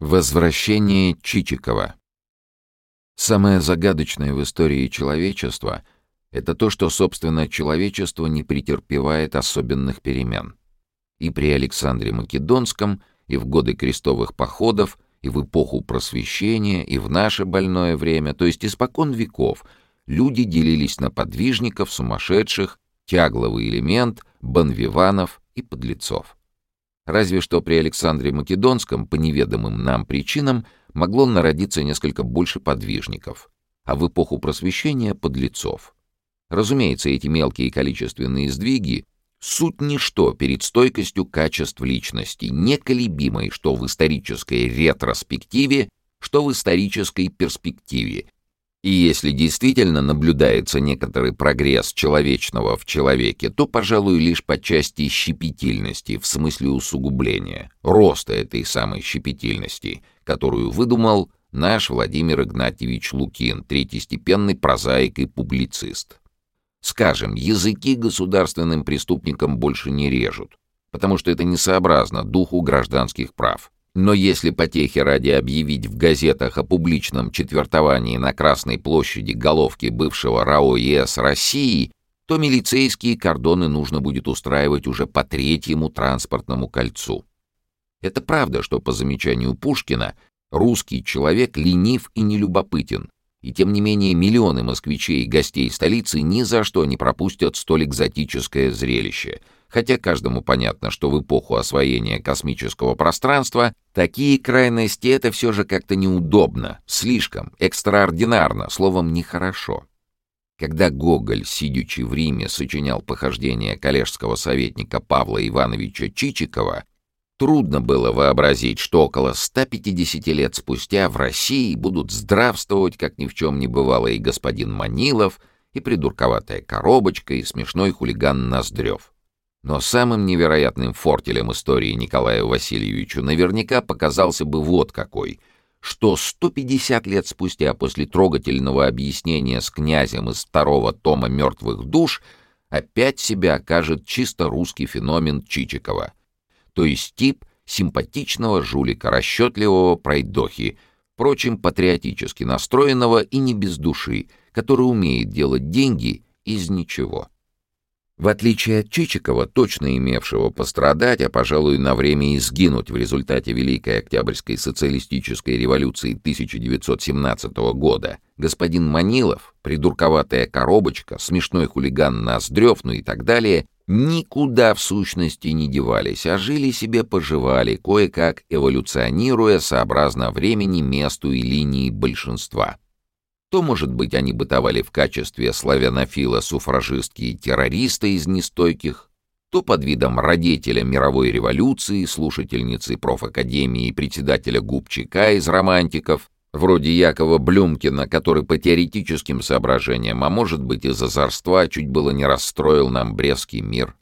Возвращение Чичикова Самое загадочное в истории человечества — это то, что, собственно, человечество не претерпевает особенных перемен. И при Александре Македонском, и в годы крестовых походов, и в эпоху просвещения, и в наше больное время, то есть испокон веков, люди делились на подвижников, сумасшедших, тягловый элемент, банвиванов и подлецов. Разве что при Александре Македонском, по неведомым нам причинам, могло народиться несколько больше подвижников, а в эпоху просвещения — подлецов. Разумеется, эти мелкие количественные сдвиги — суть ничто перед стойкостью качеств личности, неколебимой что в исторической ретроспективе, что в исторической перспективе, и если действительно наблюдается некоторый прогресс человечного в человеке, то, пожалуй, лишь по части щепетильности, в смысле усугубления, роста этой самой щепетильности, которую выдумал наш Владимир Игнатьевич Лукин, третьестепенный прозаик и публицист. Скажем, языки государственным преступникам больше не режут, потому что это несообразно духу гражданских прав. Но если потехи ради объявить в газетах о публичном четвертовании на Красной площади головки бывшего РАО ЕС России, то милицейские кордоны нужно будет устраивать уже по третьему транспортному кольцу. Это правда, что, по замечанию Пушкина, русский человек ленив и нелюбопытен, и тем не менее миллионы москвичей и гостей столицы ни за что не пропустят столь экзотическое зрелище — хотя каждому понятно, что в эпоху освоения космического пространства такие крайности — это все же как-то неудобно, слишком, экстраординарно, словом, нехорошо. Когда Гоголь, сидячи в Риме, сочинял похождения коллежского советника Павла Ивановича Чичикова, трудно было вообразить, что около 150 лет спустя в России будут здравствовать, как ни в чем не бывало, и господин Манилов, и придурковатая коробочка, и смешной хулиган Ноздрев. Но самым невероятным фортелем истории Николаю Васильевичу наверняка показался бы вот какой, что 150 лет спустя после трогательного объяснения с князем из второго тома «Мертвых душ» опять себя окажет чисто русский феномен Чичикова, то есть тип симпатичного жулика, расчетливого пройдохи, впрочем, патриотически настроенного и не без души, который умеет делать деньги из ничего. В отличие от Чичикова, точно имевшего пострадать, а, пожалуй, на время и сгинуть в результате Великой Октябрьской социалистической революции 1917 года, господин Манилов, придурковатая коробочка, смешной хулиган Ноздрев, ну и так далее, никуда в сущности не девались, а жили себе поживали, кое-как эволюционируя сообразно времени, месту и линии большинства. То, может быть, они бытовали в качестве славянофила-суфражистки и террориста из нестойких, то под видом родителя мировой революции, слушательницы профакадемии и председателя Губчика из романтиков, вроде Якова Блюмкина, который по теоретическим соображениям, а может быть из озорства, чуть было не расстроил нам Брестский мир.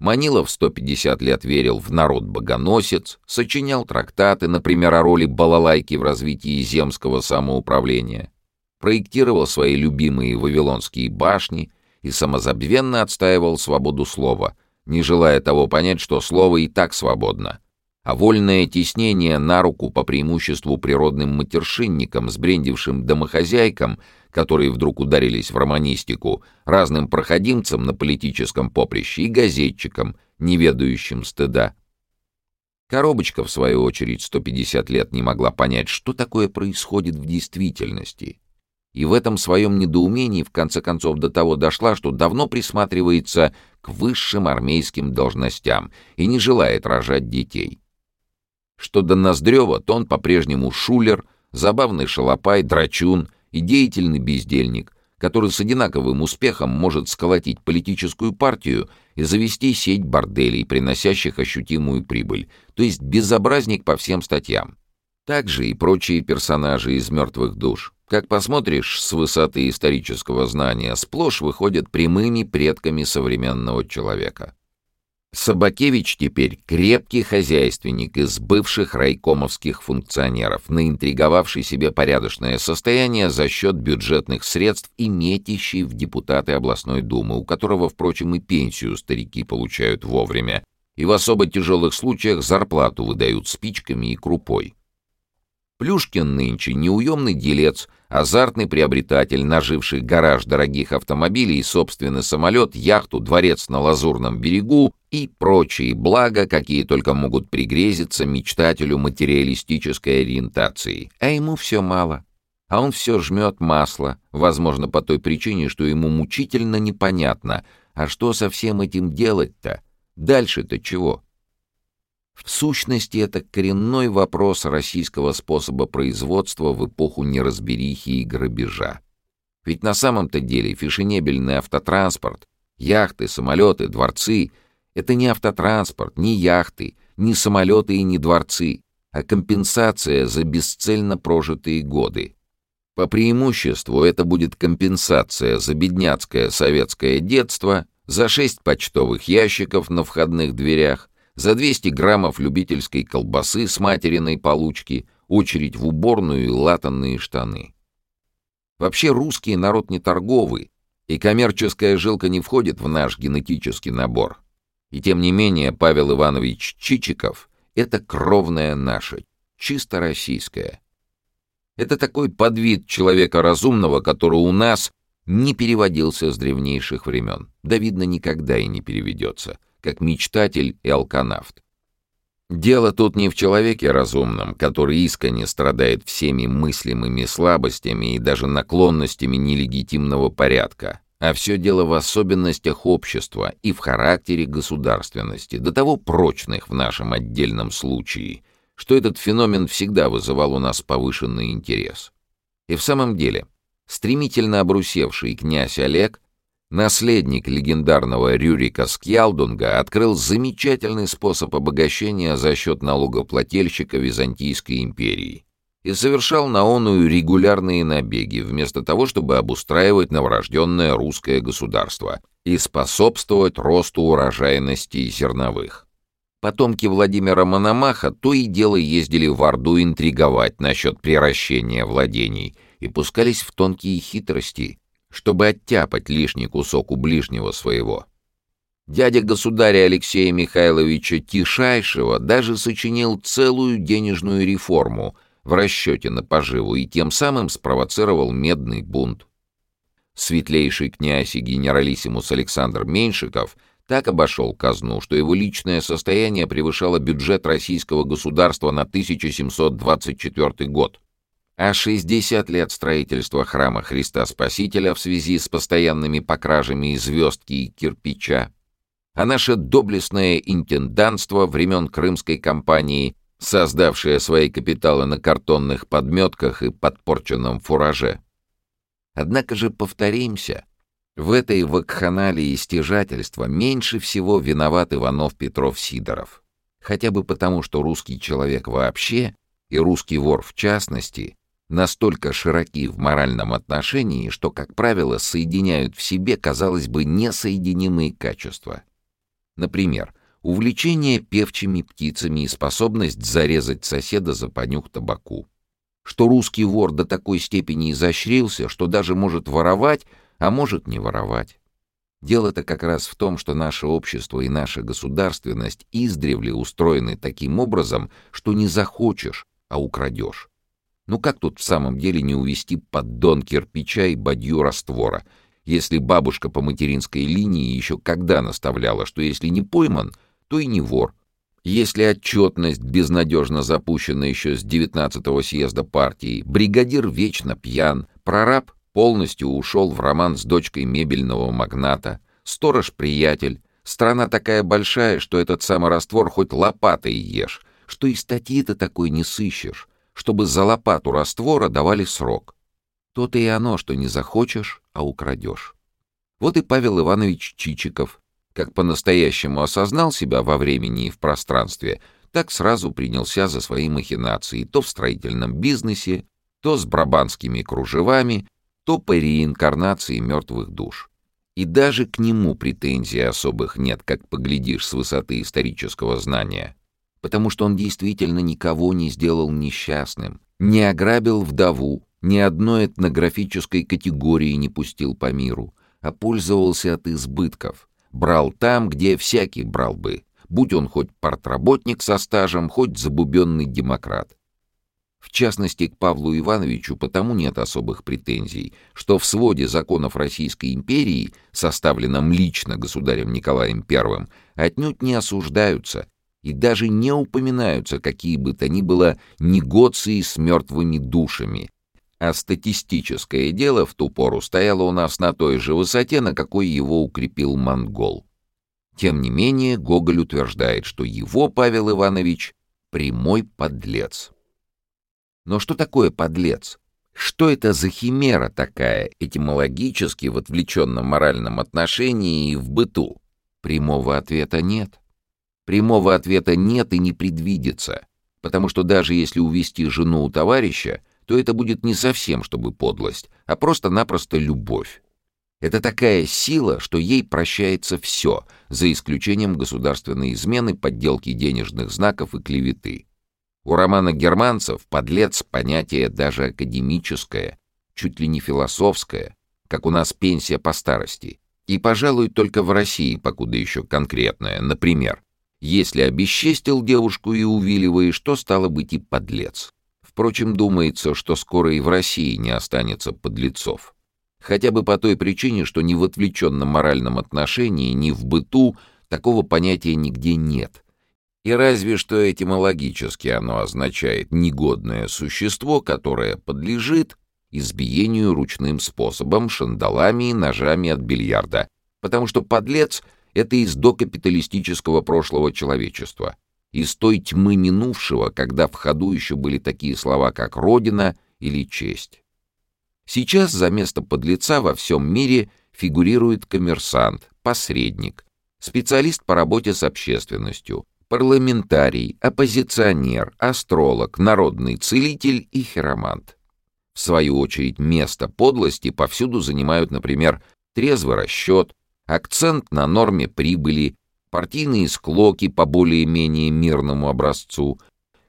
Манилов 150 лет верил в народ-богоносец, сочинял трактаты, например, о роли балалайки в развитии земского самоуправления — проектировал свои любимые вавилонские башни и самозабвенно отстаивал свободу слова, не желая того понять, что слово и так свободно, а вольное теснение на руку по преимуществу природным матершинникам, сбрендившим домохозяйкам, которые вдруг ударились в романистику, разным проходимцам на политическом поприще и газетчикам, не ведающим стыда. Коробочка, в свою очередь, 150 лет не могла понять, что такое происходит в действительности — и в этом своем недоумении в конце концов до того дошла, что давно присматривается к высшим армейским должностям и не желает рожать детей. Что до Ноздрева, то он по-прежнему шулер, забавный шалопай, драчун и деятельный бездельник, который с одинаковым успехом может сколотить политическую партию и завести сеть борделей, приносящих ощутимую прибыль, то есть безобразник по всем статьям. Также и прочие персонажи из «Мертвых душ». Как посмотришь с высоты исторического знания, сплошь выходят прямыми предками современного человека. Собакевич теперь крепкий хозяйственник из бывших райкомовских функционеров, наинтриговавший себе порядочное состояние за счет бюджетных средств и метящий в депутаты областной думы, у которого, впрочем, и пенсию старики получают вовремя, и в особо тяжелых случаях зарплату выдают спичками и крупой. Плюшкин нынче неуемный делец, азартный приобретатель, наживший гараж дорогих автомобилей, собственный самолет, яхту, дворец на Лазурном берегу и прочие блага, какие только могут пригрезиться мечтателю материалистической ориентации. А ему все мало. А он все жмет масло, возможно, по той причине, что ему мучительно непонятно, а что со всем этим делать-то? Дальше-то чего? В сущности, это коренной вопрос российского способа производства в эпоху неразберихи и грабежа. Ведь на самом-то деле фешенебельный автотранспорт, яхты, самолеты, дворцы — это не автотранспорт, не яхты, не самолеты и не дворцы, а компенсация за бесцельно прожитые годы. По преимуществу это будет компенсация за бедняцкое советское детство, за шесть почтовых ящиков на входных дверях — за 200 граммов любительской колбасы с материной получки, очередь в уборную и латанные штаны. Вообще русский народ не торговый, и коммерческая жилка не входит в наш генетический набор. И тем не менее Павел Иванович Чичиков — это кровная наша, чисто российская. Это такой подвид человека разумного, который у нас не переводился с древнейших времен. Да, видно, никогда и не переведется как мечтатель и алканавт. Дело тут не в человеке разумном, который искренне страдает всеми мыслимыми слабостями и даже наклонностями нелегитимного порядка, а все дело в особенностях общества и в характере государственности, до того прочных в нашем отдельном случае, что этот феномен всегда вызывал у нас повышенный интерес. И в самом деле, стремительно обрусевший князь Олег Наследник легендарного Рюрика Скьялдунга открыл замечательный способ обогащения за счет налогоплательщика Византийской империи и совершал на оную регулярные набеги, вместо того, чтобы обустраивать новорожденное русское государство и способствовать росту урожайности зерновых. Потомки Владимира Мономаха то и дело ездили в Орду интриговать насчет приращения владений и пускались в тонкие хитрости — чтобы оттяпать лишний кусок у ближнего своего. Дядя государя Алексея Михайловича Тишайшего даже сочинил целую денежную реформу в расчете на поживу и тем самым спровоцировал медный бунт. Светлейший князь и генералиссимус Александр Меньшиков так обошел казну, что его личное состояние превышало бюджет российского государства на 1724 год а 60 лет строительства храма Христа Спасителя в связи с постоянными покражами и звездки и кирпича, а наше доблестное интендантство времен Крымской кампании, создавшее свои капиталы на картонных подметках и подпорченном фураже. Однако же повторимся, в этой вакханалии стяжательства меньше всего виноват Иванов Петров Сидоров. Хотя бы потому, что русский человек вообще, и русский вор в частности, настолько широки в моральном отношении, что, как правило, соединяют в себе, казалось бы, несоединимые качества. Например, увлечение певчими птицами и способность зарезать соседа за понюх табаку. Что русский вор до такой степени изощрился, что даже может воровать, а может не воровать. Дело-то как раз в том, что наше общество и наша государственность издревле устроены таким образом, что не захочешь, а украдешь. Ну как тут в самом деле не увести поддон кирпича и бадью раствора, если бабушка по материнской линии еще когда наставляла, что если не пойман, то и не вор. Если отчетность безнадежно запущена еще с 19-го съезда партии, бригадир вечно пьян, прораб полностью ушел в роман с дочкой мебельного магната, сторож — приятель, страна такая большая, что этот самый раствор хоть лопатой ешь, что и статьи-то такой не сыщешь, чтобы за лопату раствора давали срок. То-то и оно, что не захочешь, а украдешь. Вот и Павел Иванович Чичиков, как по-настоящему осознал себя во времени и в пространстве, так сразу принялся за свои махинации то в строительном бизнесе, то с брабанскими кружевами, то по реинкарнации мертвых душ. И даже к нему претензий особых нет, как поглядишь с высоты исторического знания потому что он действительно никого не сделал несчастным, не ограбил вдову, ни одной этнографической категории не пустил по миру, а пользовался от избытков, брал там, где всякий брал бы, будь он хоть портработник со стажем, хоть забубенный демократ. В частности, к Павлу Ивановичу потому нет особых претензий, что в своде законов Российской империи, составленном лично государем Николаем I, отнюдь не осуждаются и даже не упоминаются какие бы то ни было негоции с мертвыми душами, а статистическое дело в ту пору стояло у нас на той же высоте, на какой его укрепил монгол. Тем не менее, Гоголь утверждает, что его Павел Иванович — прямой подлец. Но что такое подлец? Что это за химера такая, этимологически в отвлеченном моральном отношении и в быту? Прямого ответа нет. Прямого ответа нет и не предвидится, потому что даже если увести жену у товарища, то это будет не совсем чтобы подлость, а просто-напросто любовь. Это такая сила, что ей прощается все, за исключением государственной измены, подделки денежных знаков и клеветы. У романа германцев подлец — понятие даже академическое, чуть ли не философское, как у нас пенсия по старости. И, пожалуй, только в России покуда еще конкретное. Например, если обесчестил девушку и увиливаешь, то стало быть и подлец. Впрочем, думается, что скоро и в России не останется подлецов. Хотя бы по той причине, что ни в отвлеченном моральном отношении, ни в быту такого понятия нигде нет — и разве что этимологически оно означает «негодное существо», которое подлежит избиению ручным способом, шандалами и ножами от бильярда, потому что подлец — это из докапиталистического прошлого человечества, из той тьмы минувшего, когда в ходу еще были такие слова, как «родина» или «честь». Сейчас за место подлеца во всем мире фигурирует коммерсант, посредник, специалист по работе с общественностью — парламентарий, оппозиционер, астролог, народный целитель и хиромант. В свою очередь, место подлости повсюду занимают, например, трезвый расчет, акцент на норме прибыли, партийные склоки по более-менее мирному образцу.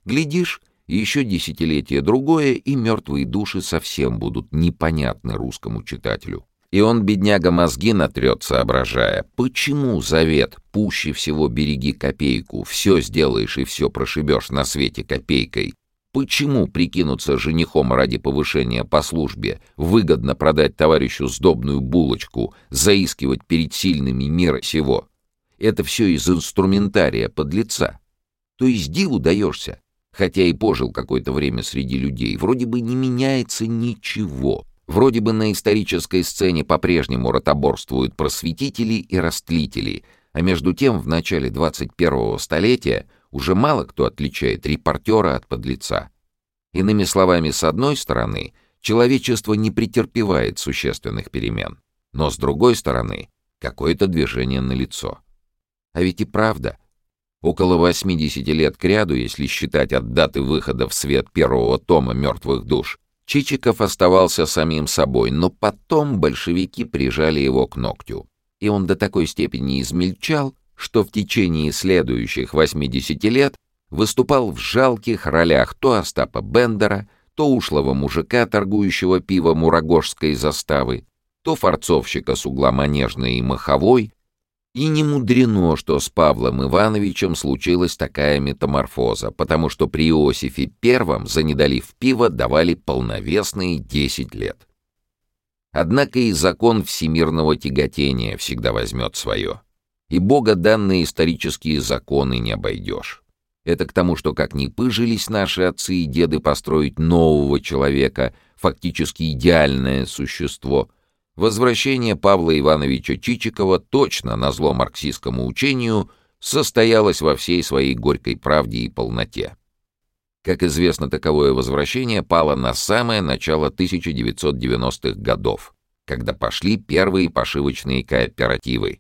Глядишь, еще десятилетие другое, и мертвые души совсем будут непонятны русскому читателю. И он, бедняга, мозги натрет, соображая, почему завет «пуще всего береги копейку, все сделаешь и все прошибешь на свете копейкой», Почему прикинуться женихом ради повышения по службе, выгодно продать товарищу сдобную булочку, заискивать перед сильными мира сего? Это все из инструментария подлеца. То есть диву даешься, хотя и пожил какое-то время среди людей, вроде бы не меняется ничего. Вроде бы на исторической сцене по-прежнему ротоборствуют просветители и растлители, а между тем в начале 21-го столетия уже мало кто отличает репортера от подлеца. Иными словами, с одной стороны, человечество не претерпевает существенных перемен, но с другой стороны, какое-то движение налицо. А ведь и правда, около 80 лет кряду, если считать от даты выхода в свет первого тома «Мертвых душ», Чичиков оставался самим собой, но потом большевики прижали его к ногтю. И он до такой степени измельчал, что в течение следующих 80 лет выступал в жалких ролях то Остапа Бендера, то ушлого мужика, торгующего пивом у Рогожской заставы, то форцовщика с угла Манежной и Маховой, и не мудрено, что с Павлом Ивановичем случилась такая метаморфоза, потому что при Иосифе I за недолив пива давали полновесные 10 лет. Однако и закон всемирного тяготения всегда возьмет свое. И бога данные исторические законы не обойдешь. Это к тому, что как ни пыжились наши отцы и деды построить нового человека, фактически идеальное существо — Возвращение Павла Ивановича Чичикова точно на зло марксистскому учению состоялось во всей своей горькой правде и полноте. Как известно, таковое возвращение пало на самое начало 1990-х годов, когда пошли первые пошивочные кооперативы.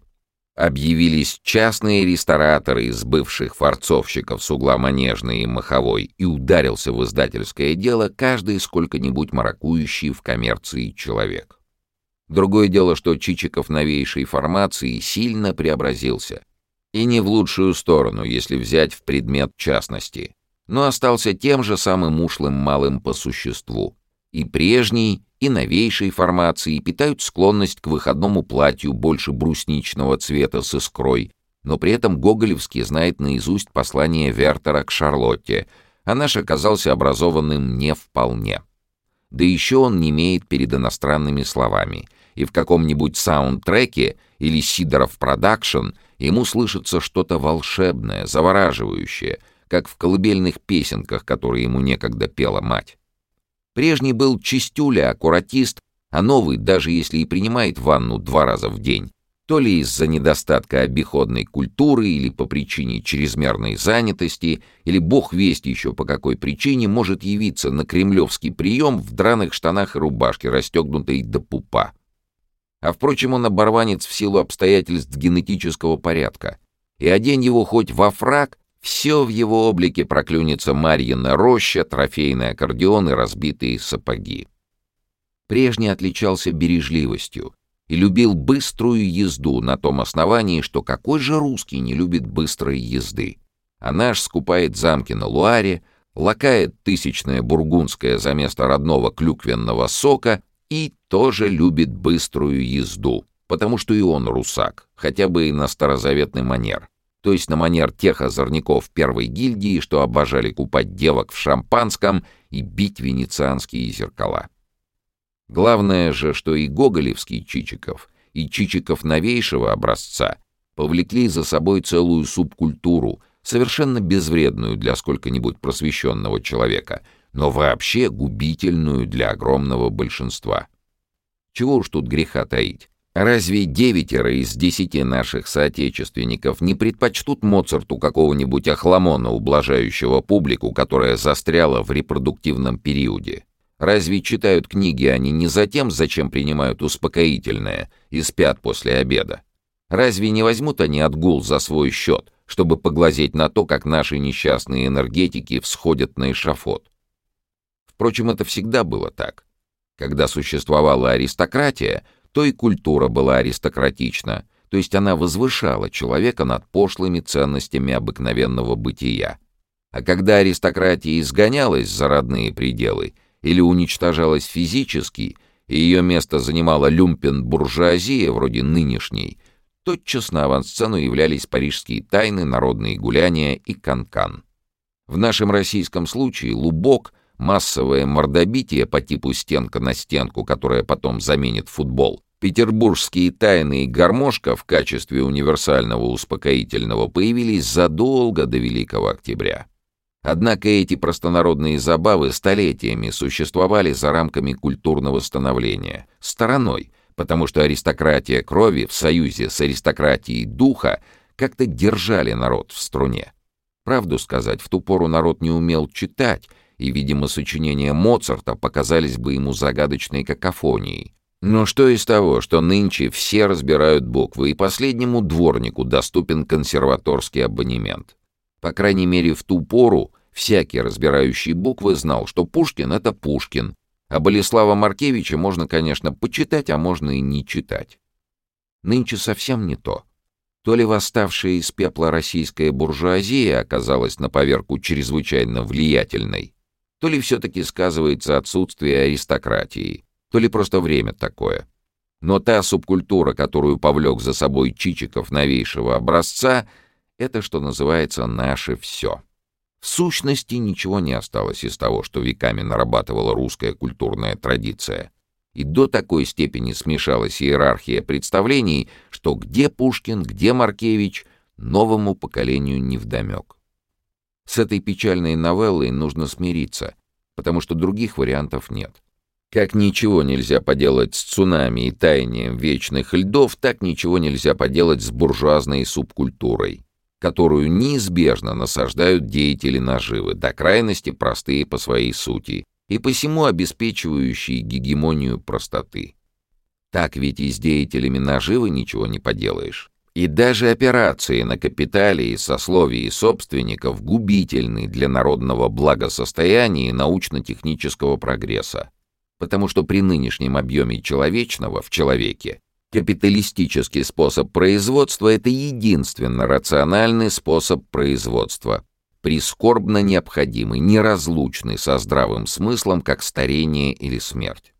Объявились частные рестораторы из бывших форцовщиков с угла Манежной и Маховой, и ударился в издательское дело каждый сколько-нибудь маракующий в коммерции человек. Другое дело, что Чичиков новейшей формации сильно преобразился. И не в лучшую сторону, если взять в предмет частности. Но остался тем же самым ушлым малым по существу. И прежней, и новейшей формации питают склонность к выходному платью больше брусничного цвета с искрой, но при этом Гоголевский знает наизусть послание Вертера к Шарлотте, а наш оказался образованным не вполне. Да еще он не имеет перед иностранными словами, и в каком-нибудь саундтреке или Сидоров продакшн ему слышится что-то волшебное, завораживающее, как в колыбельных песенках, которые ему некогда пела мать. Прежний был чистюля, аккуратист, а новый, даже если и принимает ванну два раза в день, то ли из-за недостатка обиходной культуры или по причине чрезмерной занятости, или бог весть еще по какой причине, может явиться на кремлевский прием в драных штанах и рубашке, расстегнутой до пупа. А впрочем, он оборванец в силу обстоятельств генетического порядка. И одень его хоть во фраг, все в его облике проклюнется Марьина роща, трофейный аккордеон и разбитые сапоги. Прежний отличался бережливостью, и любил быструю езду на том основании, что какой же русский не любит быстрой езды. А наш скупает замки на Луаре, лакает тысячное бургундское за место родного клюквенного сока и тоже любит быструю езду, потому что и он русак, хотя бы и на старозаветный манер, то есть на манер тех озорников первой гильдии, что обожали купать девок в шампанском и бить венецианские зеркала. Главное же, что и гоголевский Чичиков, и Чичиков новейшего образца повлекли за собой целую субкультуру, совершенно безвредную для сколько-нибудь просвещенного человека, но вообще губительную для огромного большинства. Чего уж тут греха таить. Разве девятеро из десяти наших соотечественников не предпочтут Моцарту какого-нибудь охламона, ублажающего публику, которая застряла в репродуктивном периоде? Разве читают книги они не за тем, зачем принимают успокоительное и спят после обеда? Разве не возьмут они отгул за свой счет, чтобы поглазеть на то, как наши несчастные энергетики всходят на эшафот? Впрочем, это всегда было так. Когда существовала аристократия, то и культура была аристократична, то есть она возвышала человека над пошлыми ценностями обыкновенного бытия. А когда аристократия изгонялась за родные пределы — или уничтожалась физически, и ее место занимала люмпен-буржуазия вроде нынешней, тотчас на авансцену являлись парижские тайны, народные гуляния и канкан. -кан. В нашем российском случае лубок, массовое мордобитие по типу стенка на стенку, которая потом заменит футбол, петербургские тайны и гармошка в качестве универсального успокоительного появились задолго до Великого Октября. Однако эти простонародные забавы столетиями существовали за рамками культурного становления, стороной, потому что аристократия крови в союзе с аристократией духа как-то держали народ в струне. Правду сказать, в ту пору народ не умел читать, и, видимо, сочинения Моцарта показались бы ему загадочной какофонией. Но что из того, что нынче все разбирают буквы, и последнему дворнику доступен консерваторский абонемент? По крайней мере, в ту пору Всякий, разбирающий буквы, знал, что Пушкин — это Пушкин, а Болеслава Маркевича можно, конечно, почитать, а можно и не читать. Нынче совсем не то. То ли восставшая из пепла российская буржуазия оказалась на поверку чрезвычайно влиятельной, то ли все-таки сказывается отсутствие аристократии, то ли просто время такое. Но та субкультура, которую повлек за собой Чичиков новейшего образца, это, что называется, наше все. В сущности, ничего не осталось из того, что веками нарабатывала русская культурная традиция. И до такой степени смешалась иерархия представлений, что где Пушкин, где Маркевич, новому поколению невдомек. С этой печальной новеллой нужно смириться, потому что других вариантов нет. Как ничего нельзя поделать с цунами и таянием вечных льдов, так ничего нельзя поделать с буржуазной субкультурой которую неизбежно насаждают деятели наживы, до крайности простые по своей сути, и посему обеспечивающие гегемонию простоты. Так ведь и с деятелями наживы ничего не поделаешь. И даже операции на капитале и сословии собственников губительны для народного благосостояния и научно-технического прогресса, потому что при нынешнем объеме человечного в человеке Капиталистический способ производства — это единственно рациональный способ производства, прискорбно необходимый, неразлучный со здравым смыслом, как старение или смерть.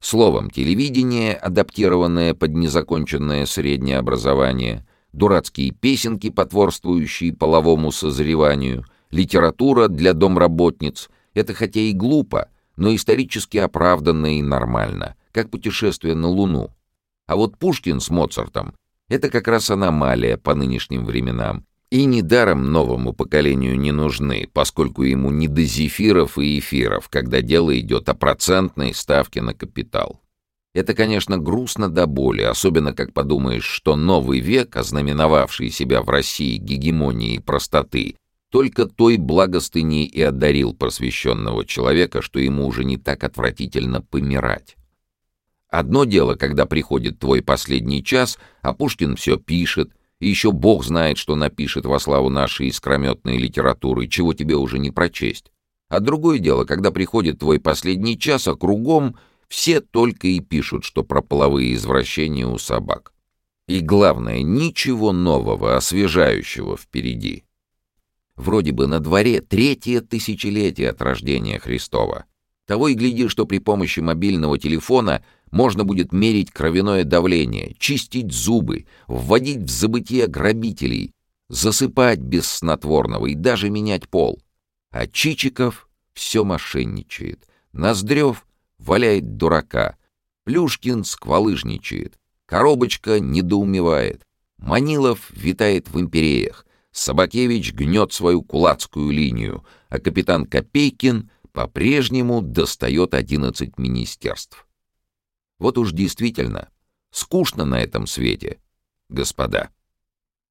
Словом, телевидение, адаптированное под незаконченное среднее образование, дурацкие песенки, потворствующие половому созреванию, литература для домработниц — это хотя и глупо, но исторически оправданно и нормально, как путешествие на Луну. А вот Пушкин с Моцартом — это как раз аномалия по нынешним временам, и недаром новому поколению не нужны, поскольку ему не до зефиров и эфиров, когда дело идет о процентной ставке на капитал. Это, конечно, грустно до боли, особенно как подумаешь, что новый век, ознаменовавший себя в России гегемонией простоты, только той благостыней и одарил просвещенного человека, что ему уже не так отвратительно помирать. Одно дело, когда приходит твой последний час, а Пушкин все пишет, и еще бог знает, что напишет во славу нашей искрометной литературы, чего тебе уже не прочесть. А другое дело, когда приходит твой последний час, а кругом все только и пишут, что про половые извращения у собак. И главное, ничего нового, освежающего впереди. Вроде бы на дворе третье тысячелетие от рождения Христова. Того и гляди, что при помощи мобильного телефона можно будет мерить кровяное давление, чистить зубы, вводить в забытие грабителей, засыпать без снотворного и даже менять пол. А Чичиков все мошенничает. Ноздрев валяет дурака. Плюшкин сквалыжничает. Коробочка недоумевает. Манилов витает в империях. Собакевич гнет свою кулацкую линию, а капитан Копейкин по-прежнему достает одиннадцать министерств. Вот уж действительно скучно на этом свете, господа.